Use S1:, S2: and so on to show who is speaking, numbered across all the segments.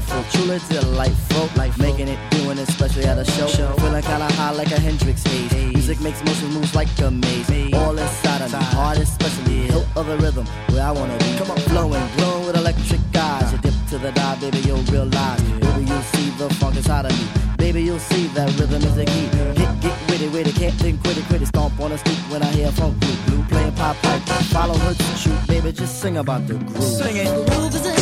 S1: delightful,
S2: truly delightful. Life making it,
S3: doing it, especially at a show. show. Feeling kinda high like a Hendrix haze. Music makes motion moves like a maze. All inside of me, heart especially. Yeah. No other rhythm where I wanna be. Come on, flowing, glowing with electric eyes. You dip to the dive, baby, you'll realize. Yeah. Baby, you'll see the funk inside of me. Baby, you'll see that rhythm is a key. Get, get with it, with it, can't think, quit it, quit it. Stomp on a street when I hear funk blue, blue playing pop pipe. Follow her to shoot, baby, just sing about the groove. Sing it. The groove is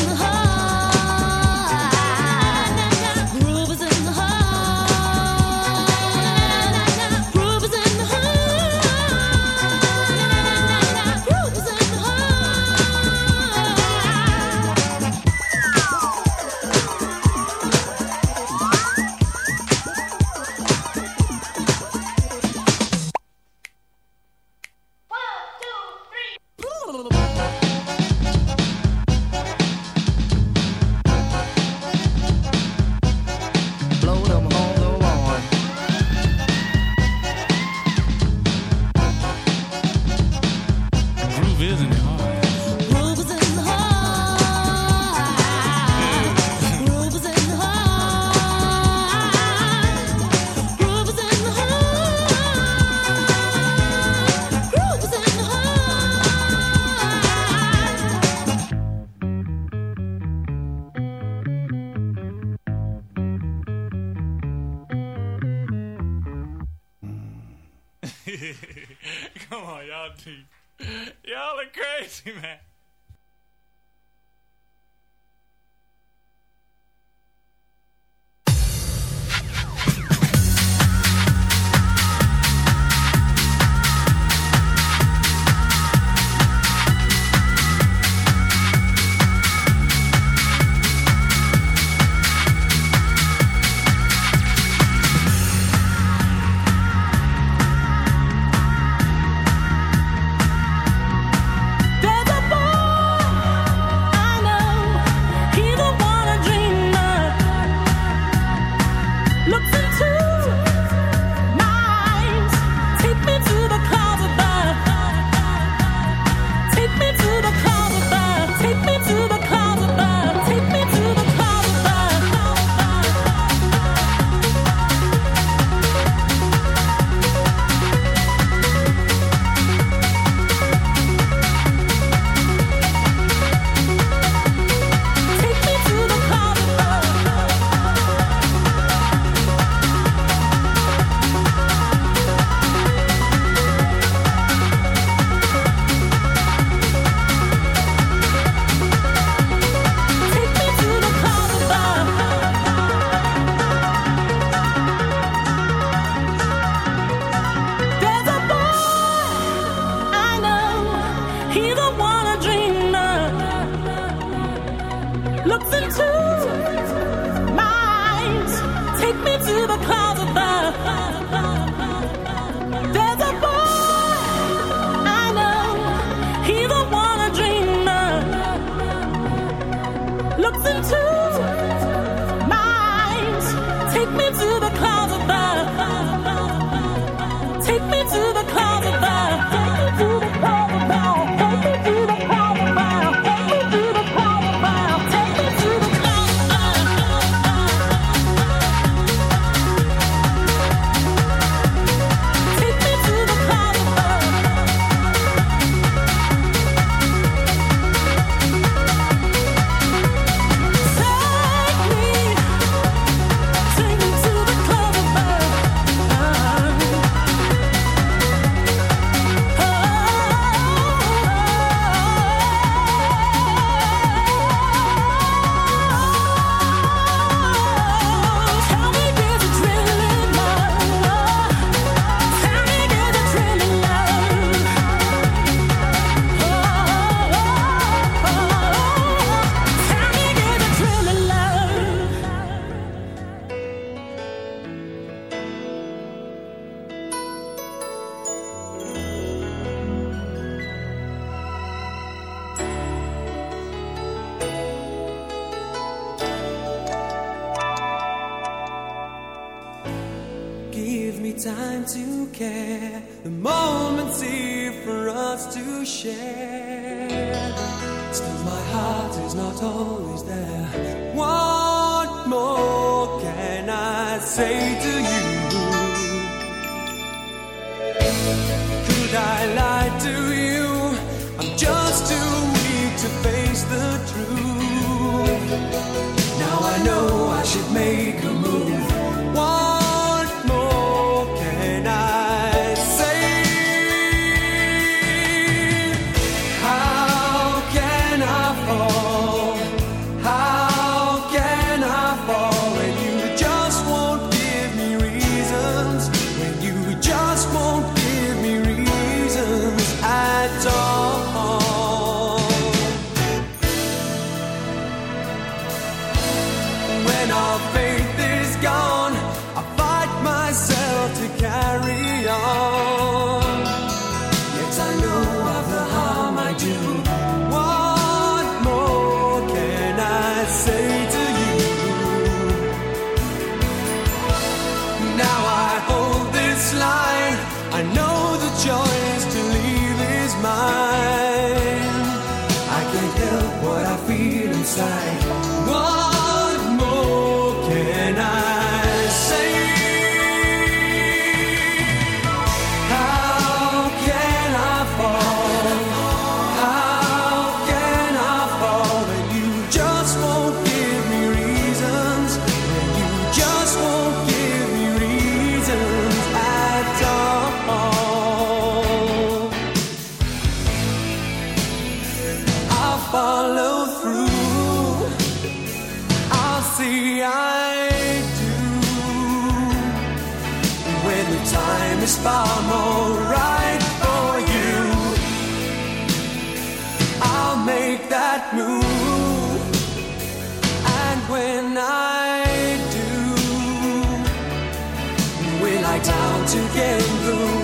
S3: Now I know I should make Time to get through.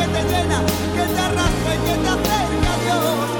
S4: que te llena, que te arrastra y que te acerca a Dios.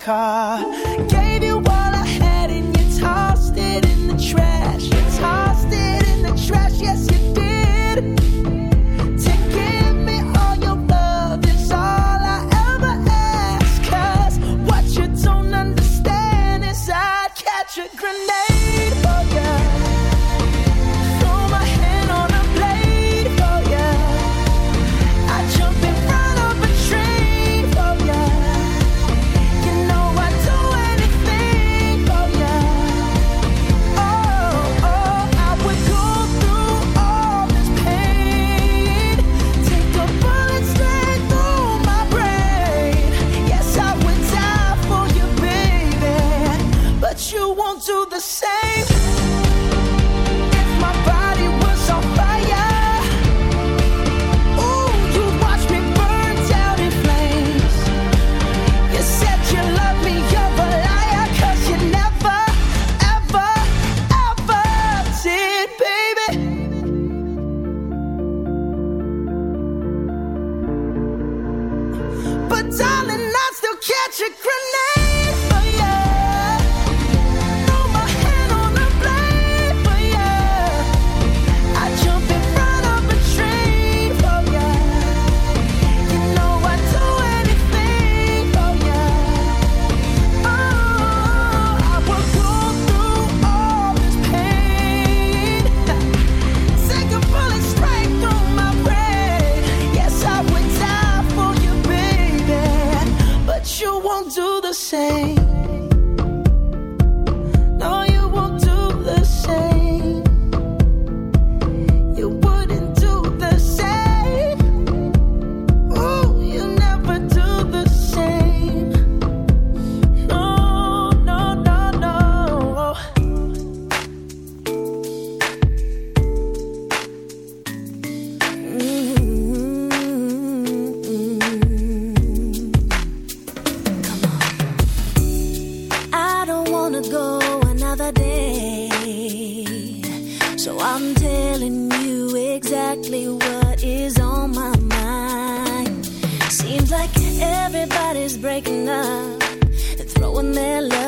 S4: car. Gave you Everybody's breaking up and throwing their love.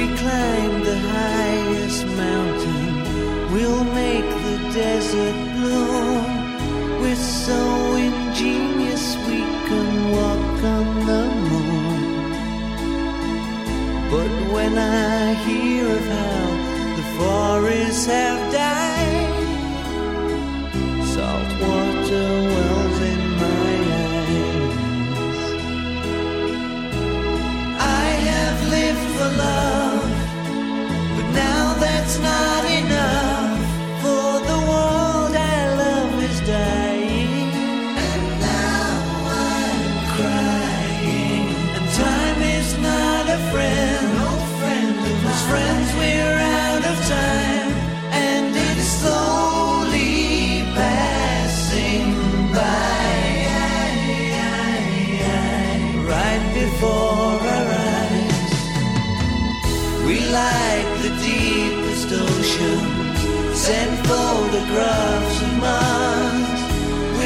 S5: we climb the highest mountain, we'll make the desert bloom. We're so ingenious, we can walk on the moon. But when I hear of how the forests have died,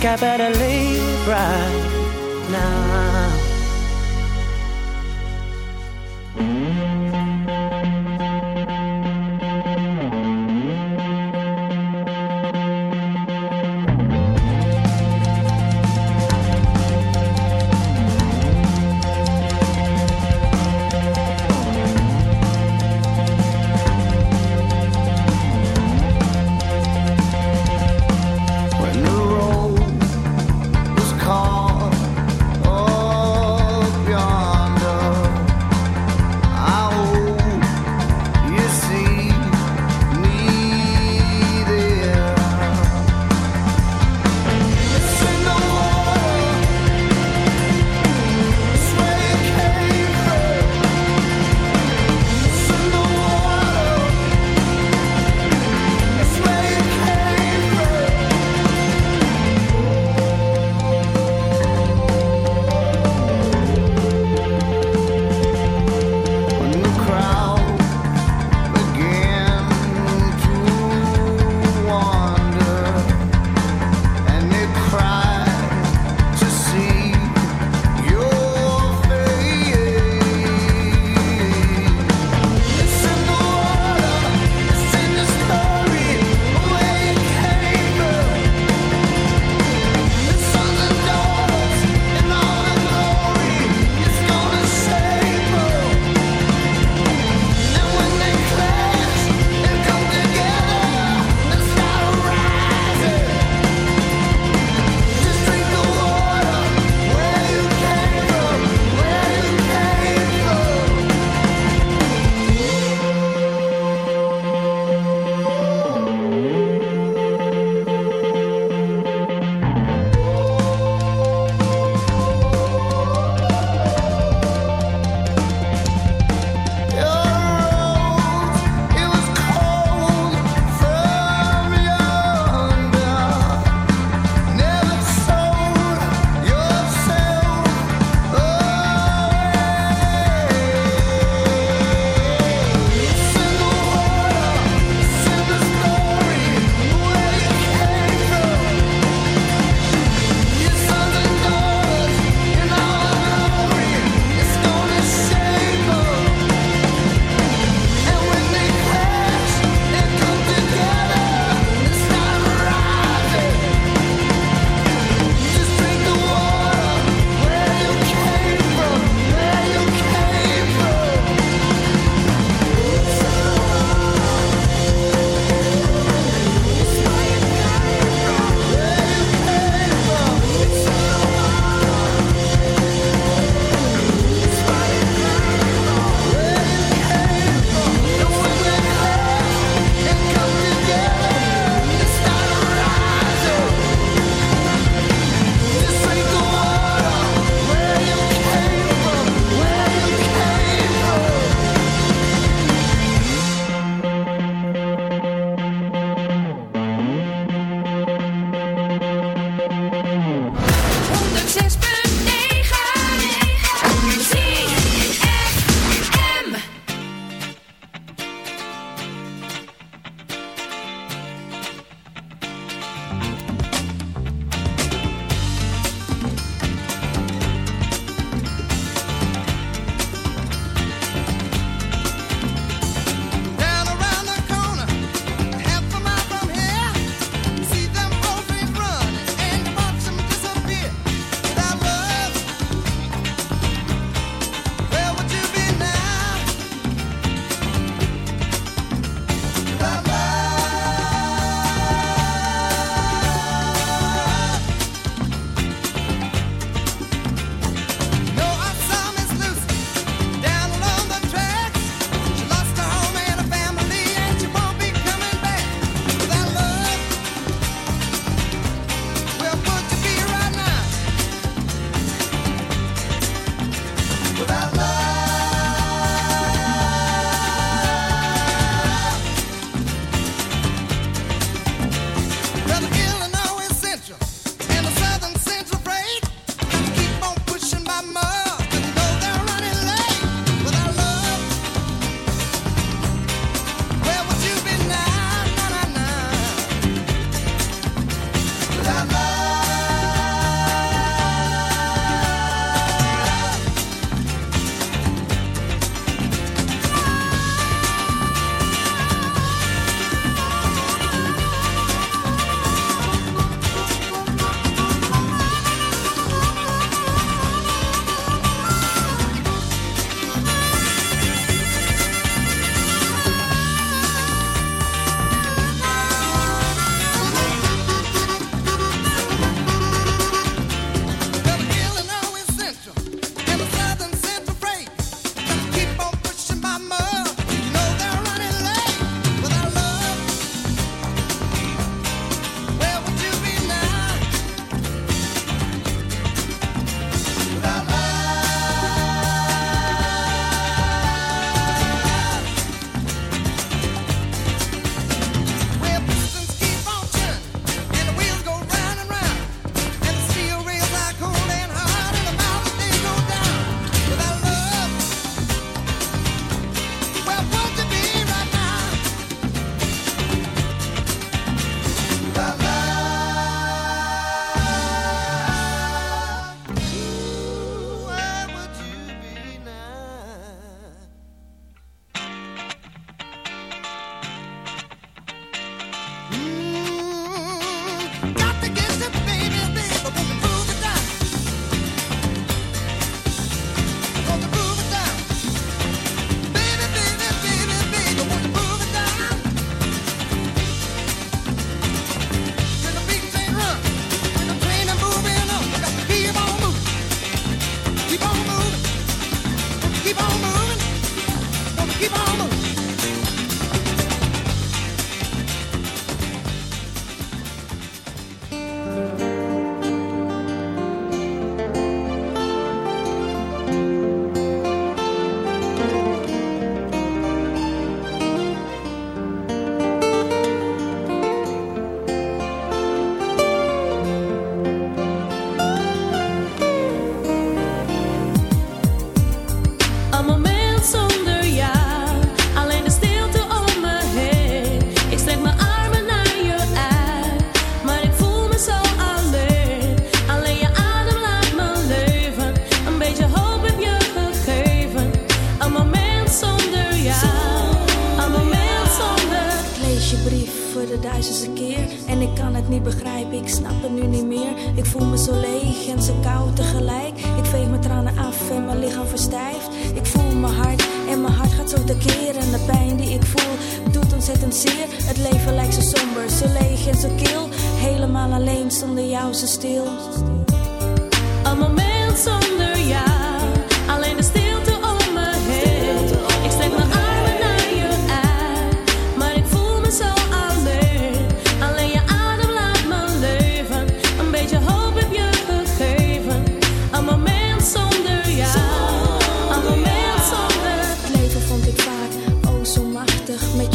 S6: think I better leave right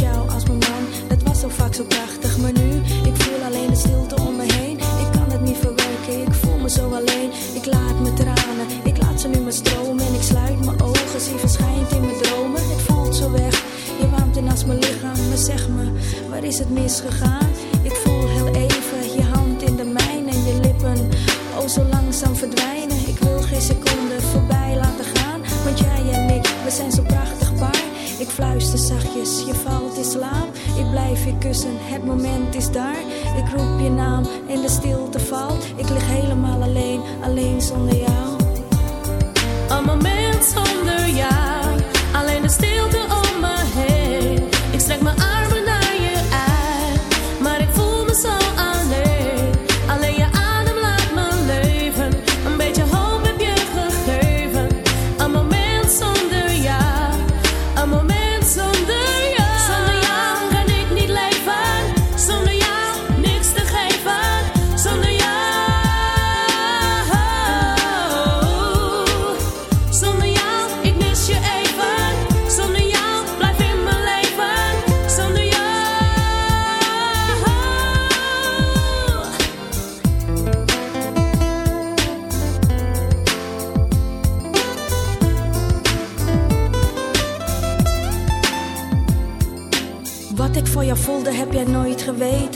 S7: als mijn man. Dat was zo vaak zo prachtig, maar nu ik voel alleen de stilte om me heen. Ik kan het niet verwerken, ik voel me zo alleen. Ik laat me tranen, ik laat ze nu maar stromen. En ik sluit mijn ogen, zie verschijnt in mijn dromen. Het voelt zo weg, je warmt in als mijn lichaam. Maar zeg me, waar is het misgegaan? Je kussen, het moment is daar. Ik roep je naam en de stilte valt. Ik lig helemaal alleen, alleen zonder jou.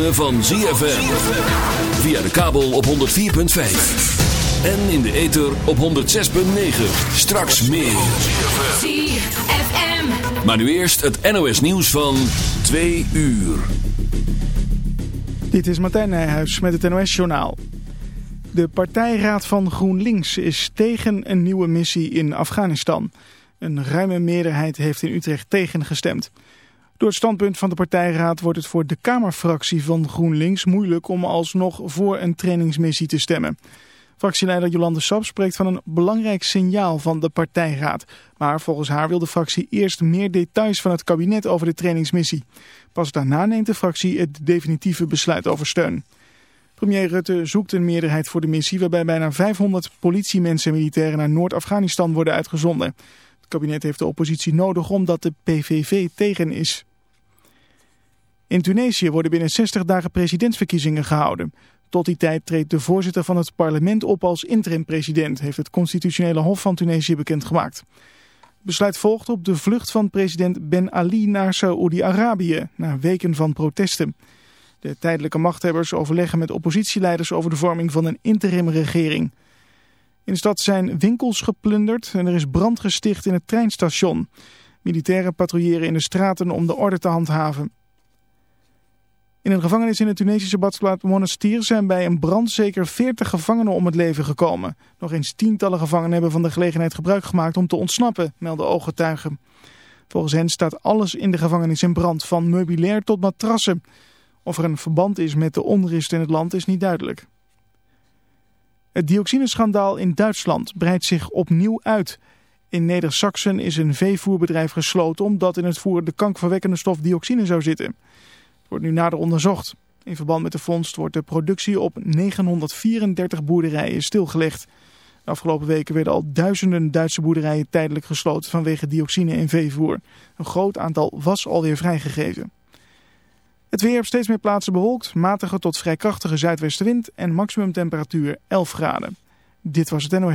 S1: ritme van ZFM. Via de kabel op 104.5. En in de ether op 106.9. Straks meer.
S3: ZFM.
S1: Maar nu eerst het NOS nieuws van 2 uur.
S8: Dit is Martijn Nijhuis met het NOS-journaal. De partijraad van GroenLinks is tegen een nieuwe missie in Afghanistan. Een ruime meerderheid heeft in Utrecht tegengestemd. Door het standpunt van de partijraad wordt het voor de Kamerfractie van GroenLinks moeilijk om alsnog voor een trainingsmissie te stemmen. Fractieleider Jolande Sap spreekt van een belangrijk signaal van de partijraad. Maar volgens haar wil de fractie eerst meer details van het kabinet over de trainingsmissie. Pas daarna neemt de fractie het definitieve besluit over steun. Premier Rutte zoekt een meerderheid voor de missie waarbij bijna 500 politiemensen en militairen naar Noord-Afghanistan worden uitgezonden. Het kabinet heeft de oppositie nodig omdat de PVV tegen is. In Tunesië worden binnen 60 dagen presidentsverkiezingen gehouden. Tot die tijd treedt de voorzitter van het parlement op als interim-president, heeft het constitutionele hof van Tunesië bekendgemaakt. Het besluit volgt op de vlucht van president Ben Ali naar Saoedi-Arabië, na weken van protesten. De tijdelijke machthebbers overleggen met oppositieleiders over de vorming van een interimregering. In de stad zijn winkels geplunderd en er is brand gesticht in het treinstation. Militairen patrouilleren in de straten om de orde te handhaven. In een gevangenis in de Tunesische badplaats Monastir zijn bij een brand zeker 40 gevangenen om het leven gekomen. Nog eens tientallen gevangenen hebben van de gelegenheid gebruik gemaakt om te ontsnappen, melden ooggetuigen. Volgens hen staat alles in de gevangenis in brand, van meubilair tot matrassen. Of er een verband is met de onrust in het land is niet duidelijk. Het dioxineschandaal in Duitsland breidt zich opnieuw uit. In Neder-Saxen is een veevoerbedrijf gesloten omdat in het voer de kankerverwekkende stof dioxine zou zitten. Wordt nu nader onderzocht. In verband met de vondst wordt de productie op 934 boerderijen stilgelegd. De afgelopen weken werden al duizenden Duitse boerderijen tijdelijk gesloten vanwege dioxine in veevoer. Een groot aantal was alweer vrijgegeven. Het weer op steeds meer plaatsen bewolkt, matige tot vrij krachtige zuidwestenwind en maximumtemperatuur 11 graden. Dit was het NOS.